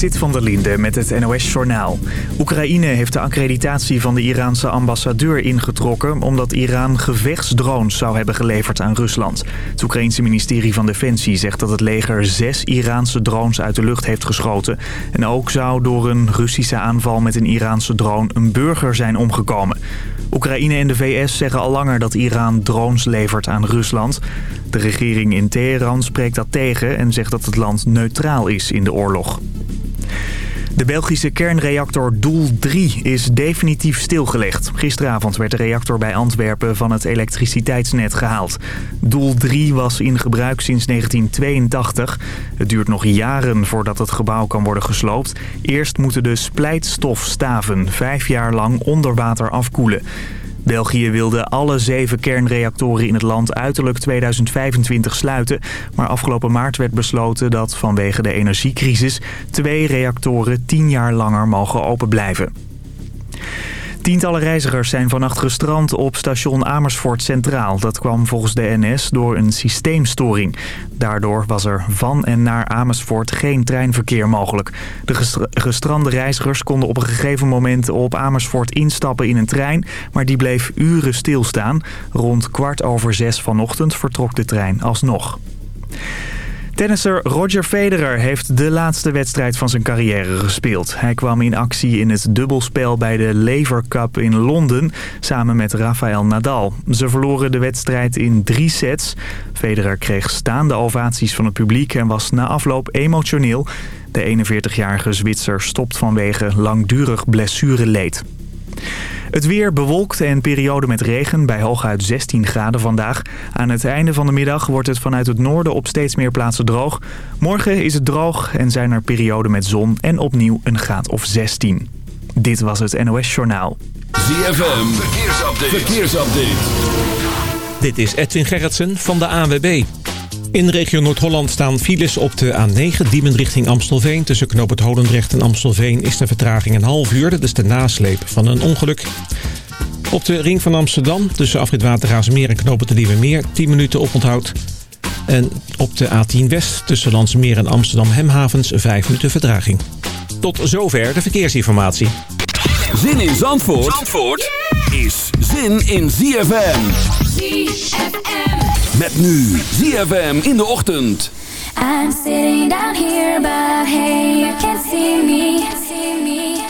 Sit van der Linde met het NOS-journaal. Oekraïne heeft de accreditatie van de Iraanse ambassadeur ingetrokken... omdat Iran gevechtsdrones zou hebben geleverd aan Rusland. Het Oekraïense ministerie van Defensie zegt dat het leger zes Iraanse drones uit de lucht heeft geschoten. En ook zou door een Russische aanval met een Iraanse drone een burger zijn omgekomen. Oekraïne en de VS zeggen al langer dat Iran drones levert aan Rusland. De regering in Teheran spreekt dat tegen en zegt dat het land neutraal is in de oorlog. De Belgische kernreactor Doel 3 is definitief stilgelegd. Gisteravond werd de reactor bij Antwerpen van het elektriciteitsnet gehaald. Doel 3 was in gebruik sinds 1982. Het duurt nog jaren voordat het gebouw kan worden gesloopt. Eerst moeten de splijtstofstaven vijf jaar lang onder water afkoelen. België wilde alle zeven kernreactoren in het land uiterlijk 2025 sluiten. Maar afgelopen maart werd besloten dat vanwege de energiecrisis twee reactoren tien jaar langer mogen open blijven. Tientallen reizigers zijn vannacht gestrand op station Amersfoort Centraal. Dat kwam volgens de NS door een systeemstoring. Daardoor was er van en naar Amersfoort geen treinverkeer mogelijk. De gestrande reizigers konden op een gegeven moment op Amersfoort instappen in een trein... maar die bleef uren stilstaan. Rond kwart over zes vanochtend vertrok de trein alsnog. Tennisser Roger Federer heeft de laatste wedstrijd van zijn carrière gespeeld. Hij kwam in actie in het dubbelspel bij de Lever Cup in Londen samen met Rafael Nadal. Ze verloren de wedstrijd in drie sets. Federer kreeg staande ovaties van het publiek en was na afloop emotioneel. De 41-jarige Zwitser stopt vanwege langdurig blessureleed. Het weer bewolkt en periode met regen bij hooguit 16 graden vandaag. Aan het einde van de middag wordt het vanuit het noorden op steeds meer plaatsen droog. Morgen is het droog en zijn er perioden met zon en opnieuw een graad of 16. Dit was het NOS Journaal. ZFM, verkeersupdate. verkeersupdate. Dit is Edwin Gerritsen van de ANWB. In de regio Noord-Holland staan files op de A9, Diemen richting Amstelveen. Tussen Knoop het Holendrecht en Amstelveen is de vertraging een half uur. Dat is de nasleep van een ongeluk. Op de ring van Amsterdam, tussen Afrit Watergaasmeer en Knoop het Nieuwe Meer, 10 minuten oponthoud. En op de A10 West, tussen Landsmeer en Amsterdam-Hemhavens, 5 minuten vertraging. Tot zover de verkeersinformatie. Zin in Zandvoort, Zandvoort is zin in ZFM. ZFM. Met nu ZFM in de ochtend. Here, but hey, see me. See me,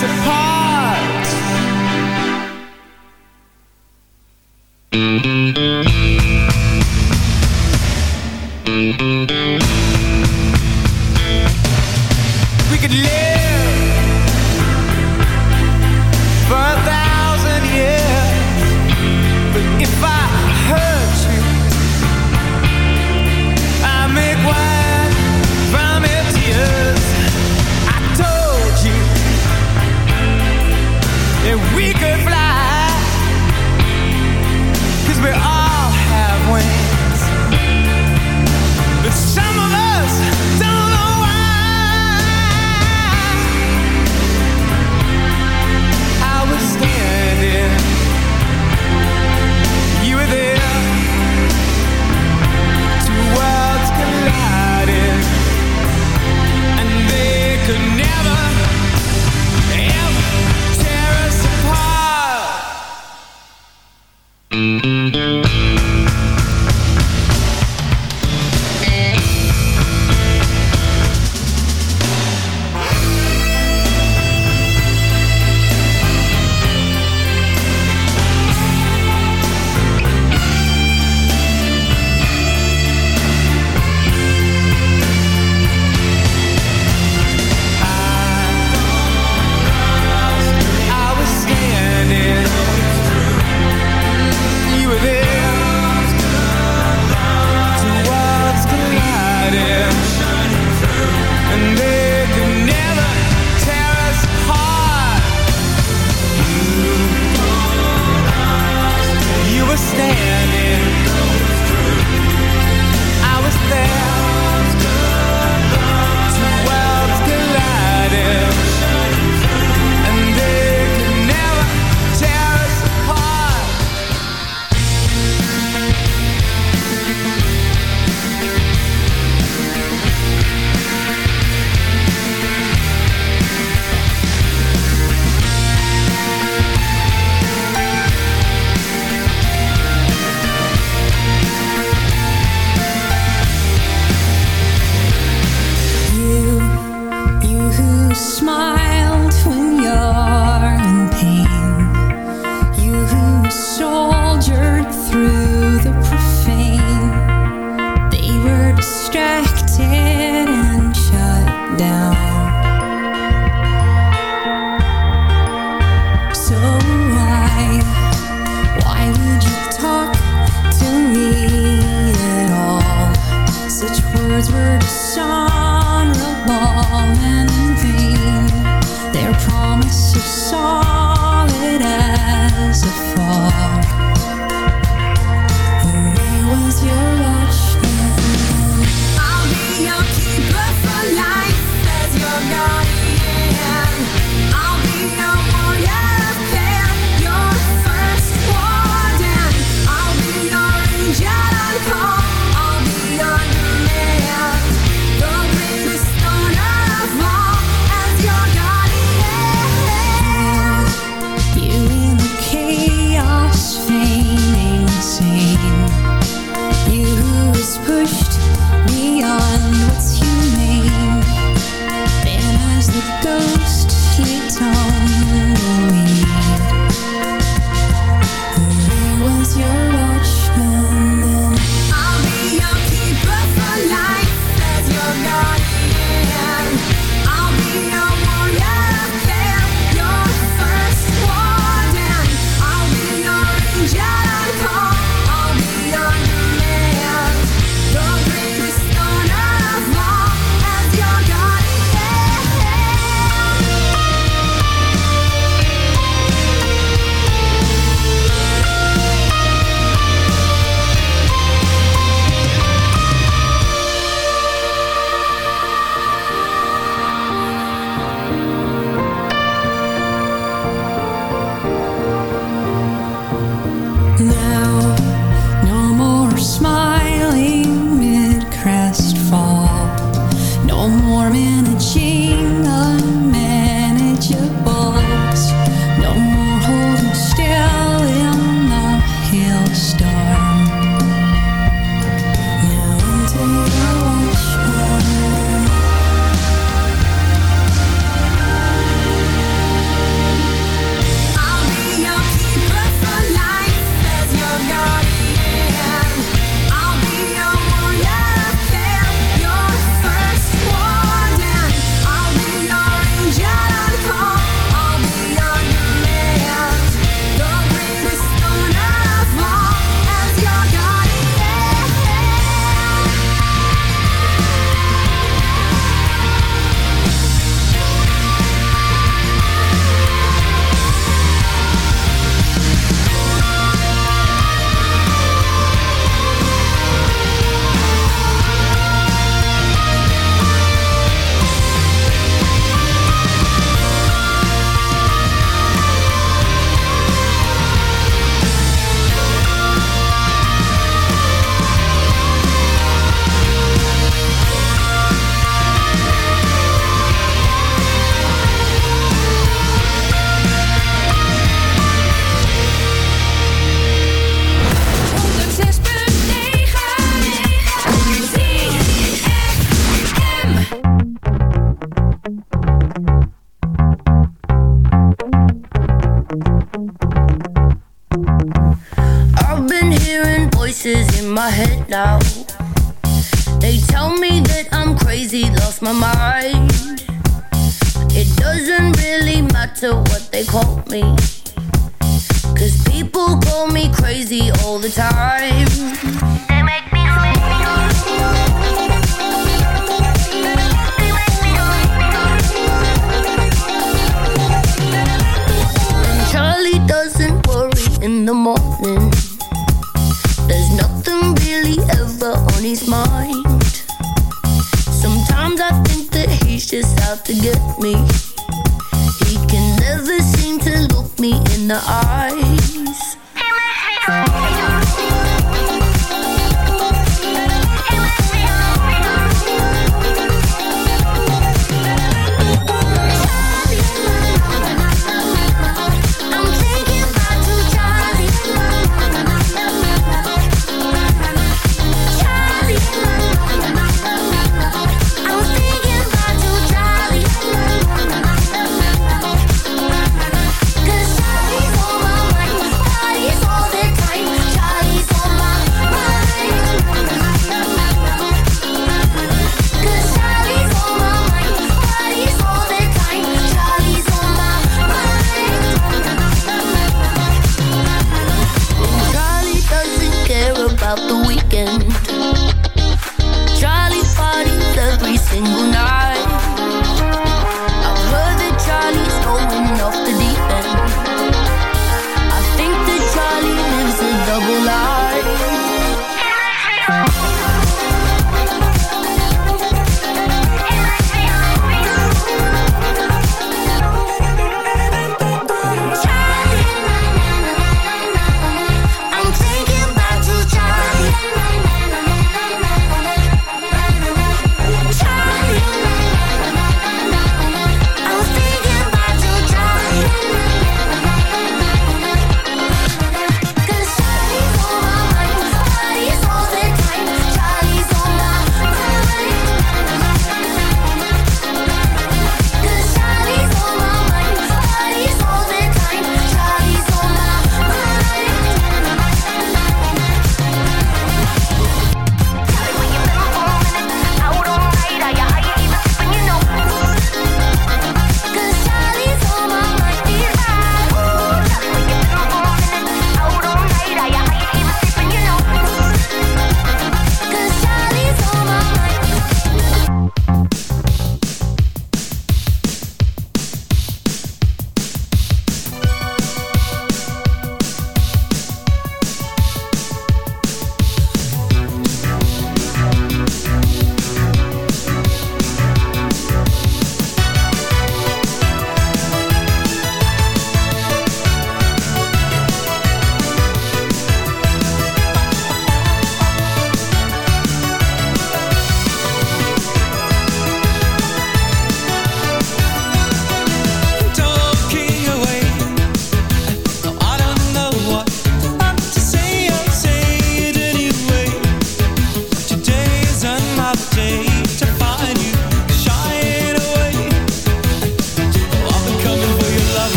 suppose of song.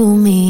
Me.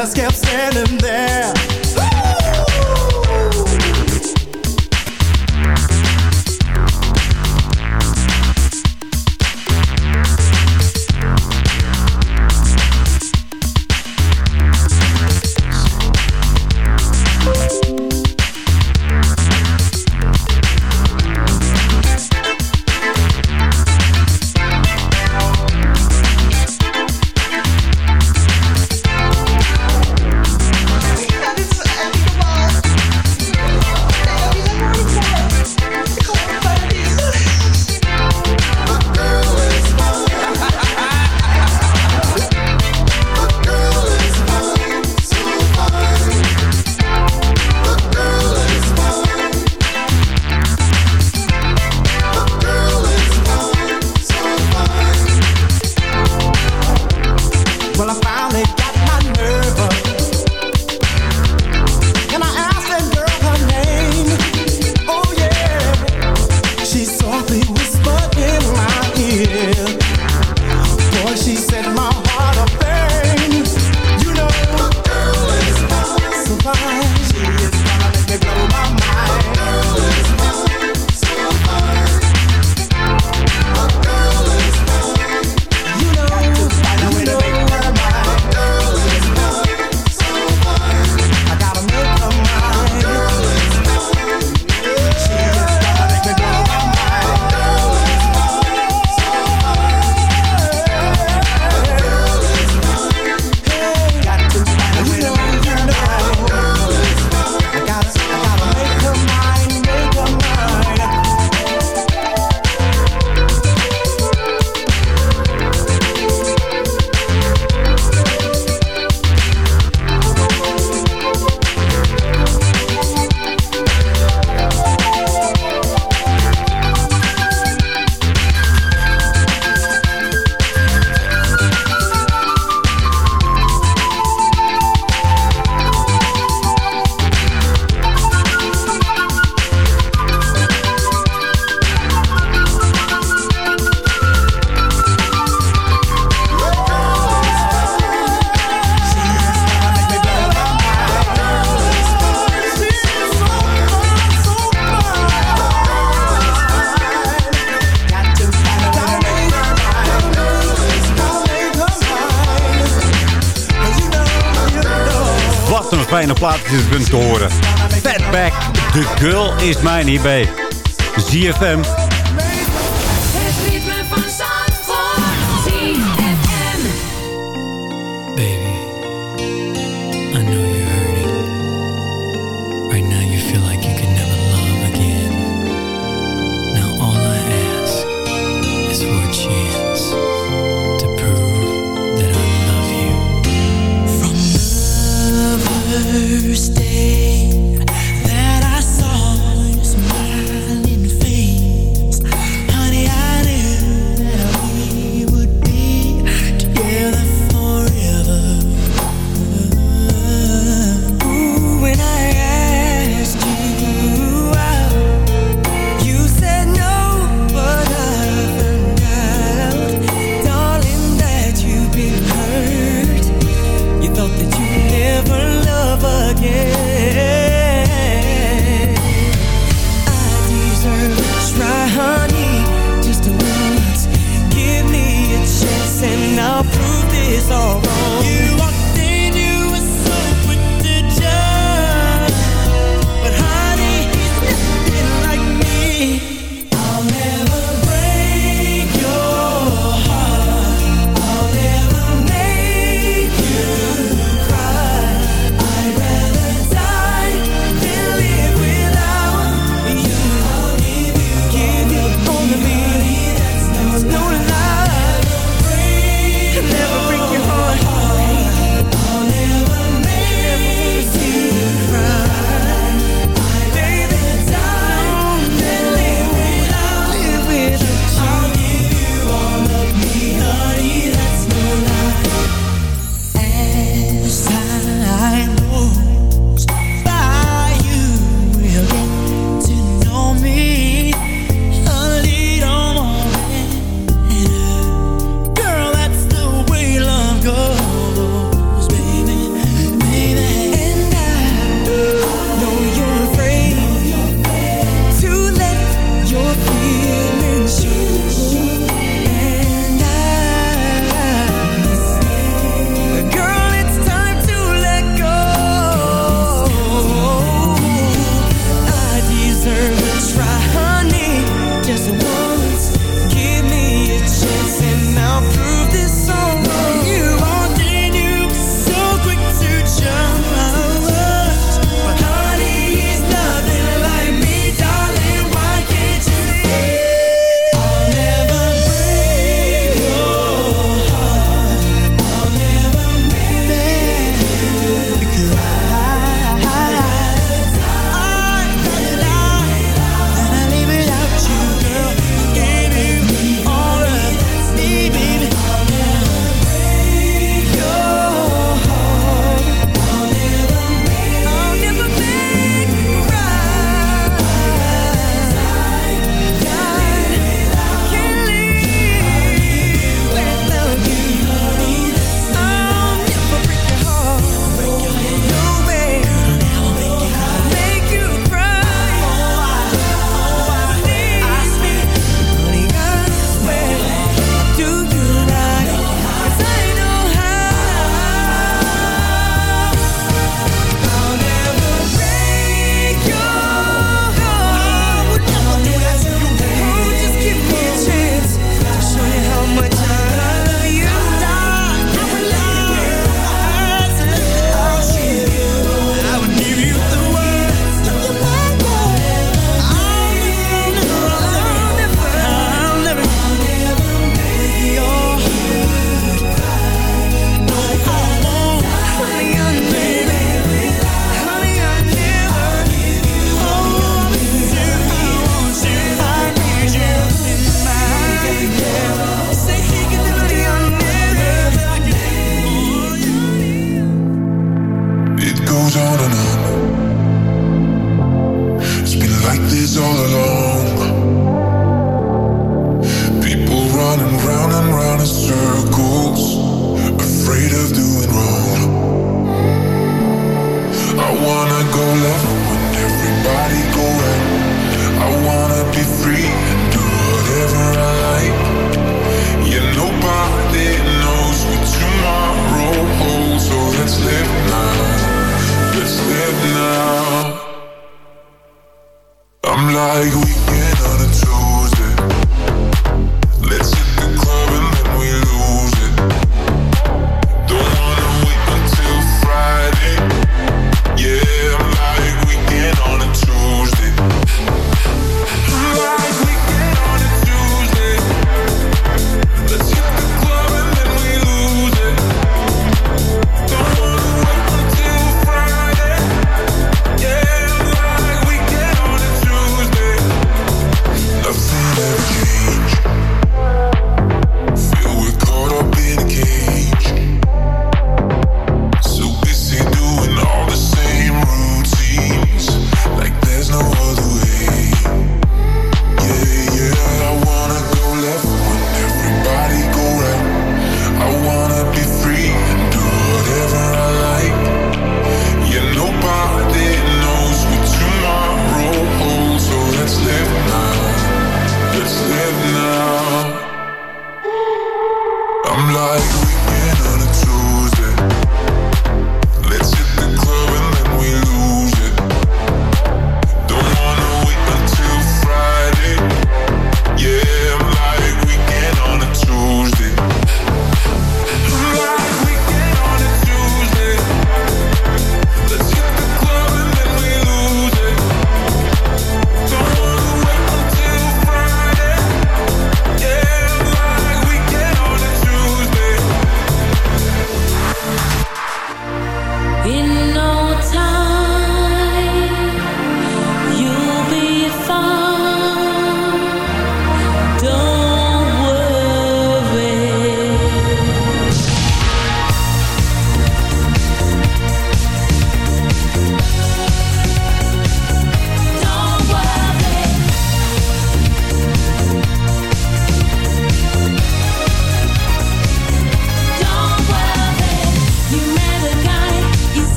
just kept je kunt horen. Fatback, The Girl Is Mine hierbij. ZFM. when everybody go right. I wanna be free and do whatever I like. Yeah, nobody knows what tomorrow holds, so let's live now. Let's live now. I'm like we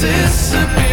disappear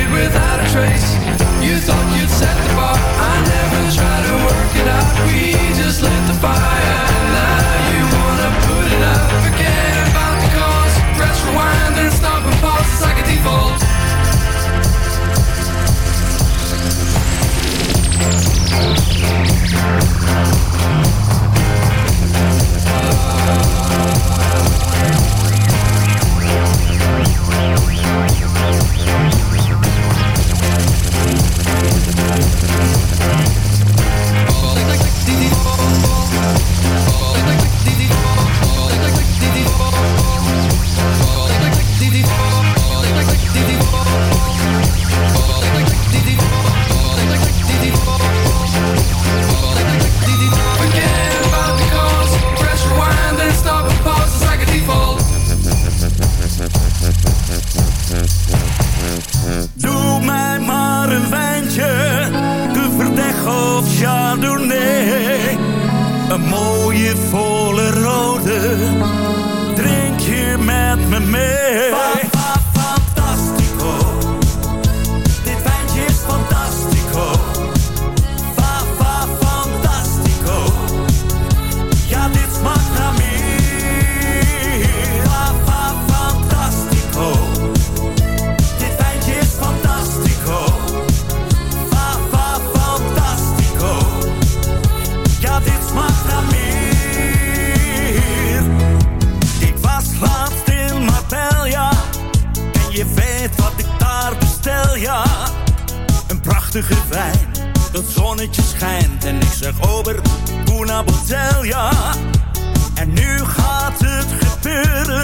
En nu gaat het gebeuren.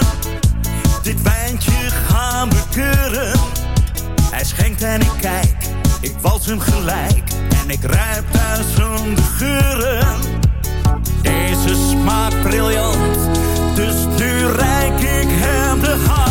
Dit wijntje gaan we keuren. Hij schenkt en ik kijk, ik wals hem gelijk. En ik ruip zijn geuren. Deze smaakt briljant, dus nu reik ik hem de hand.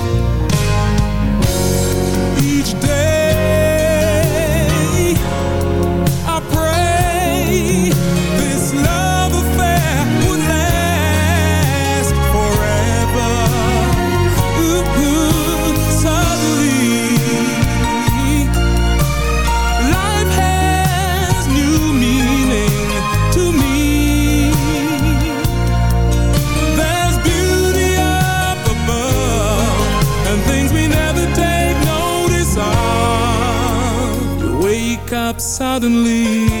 Suddenly,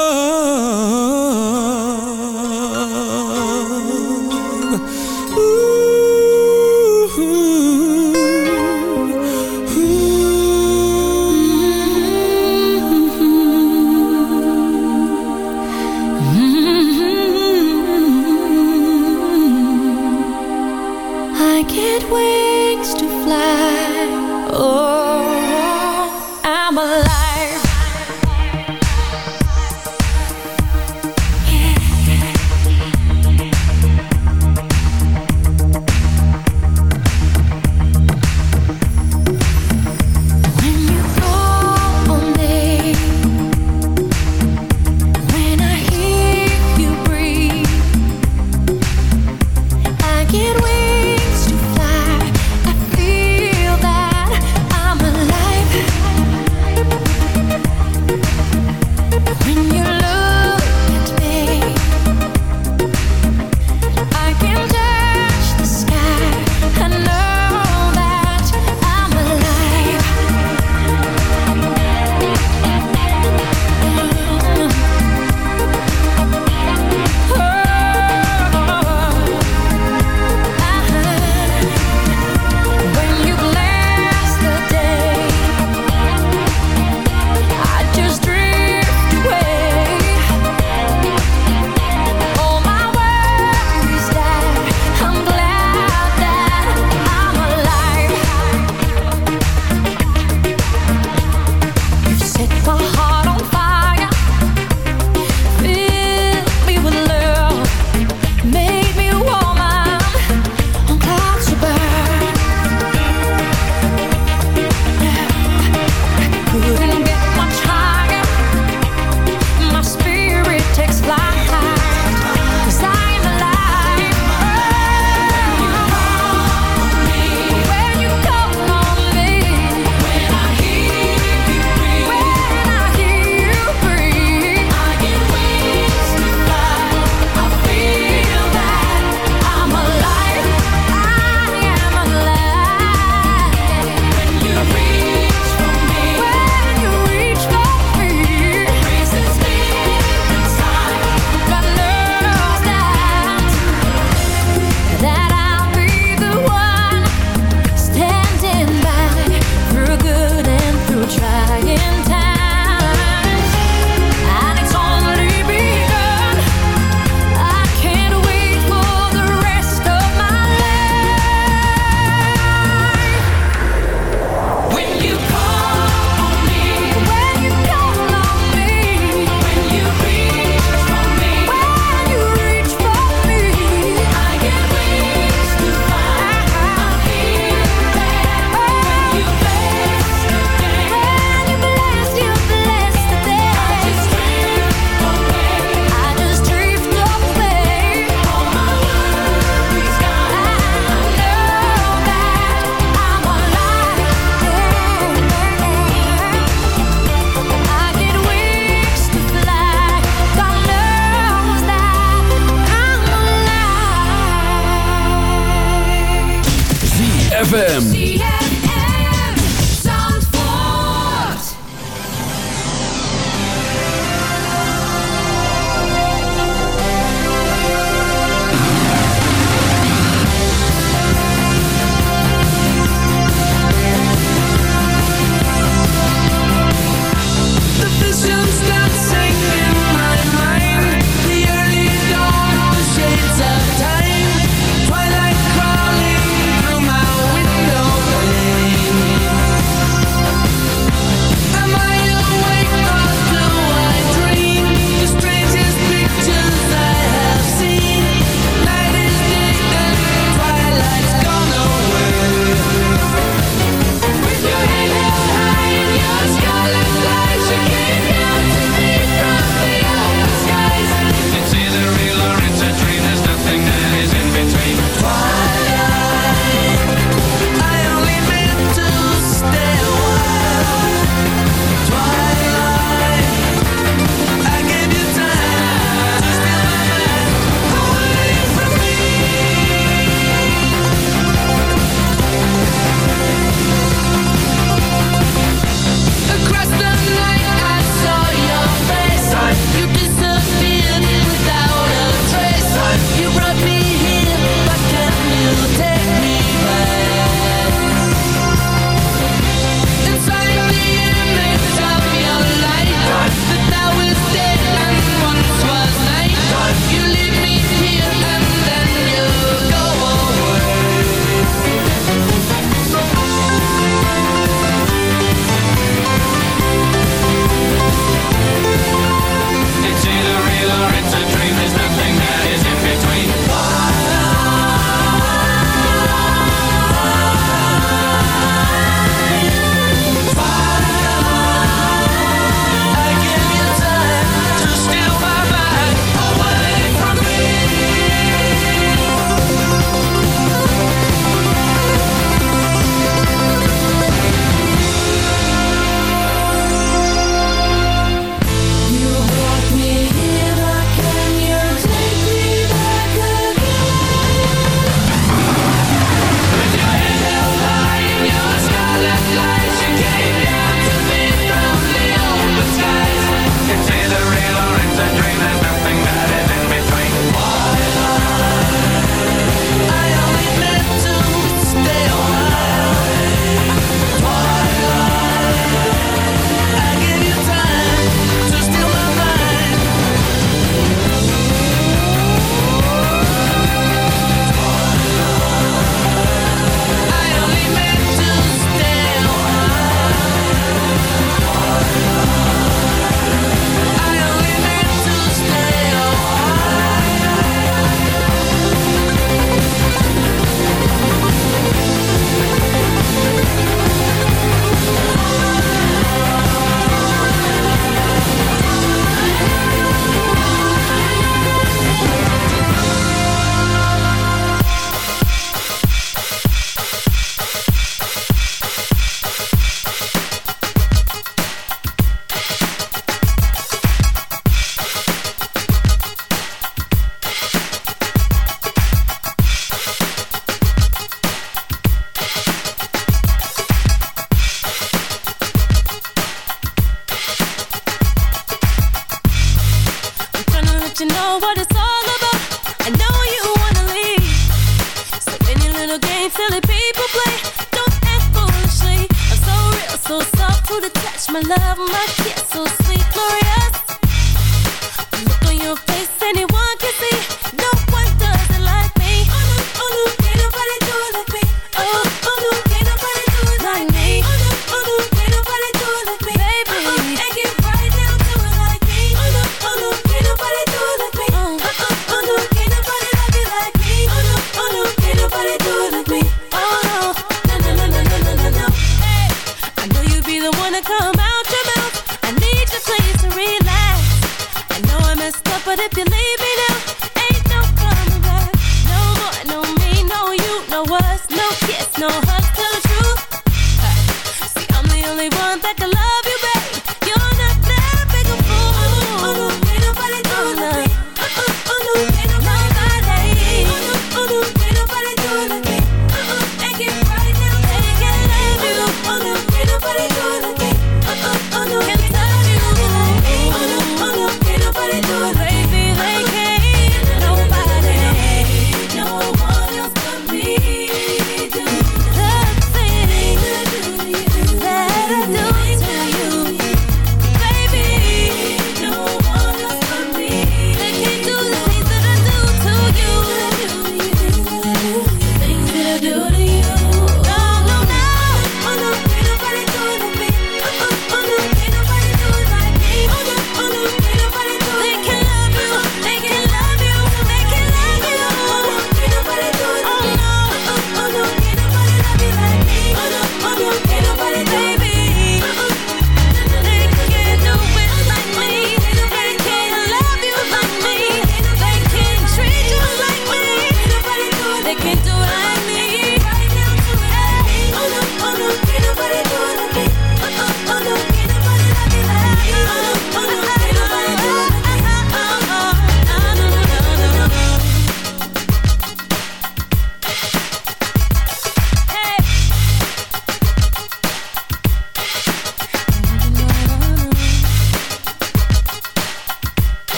My love,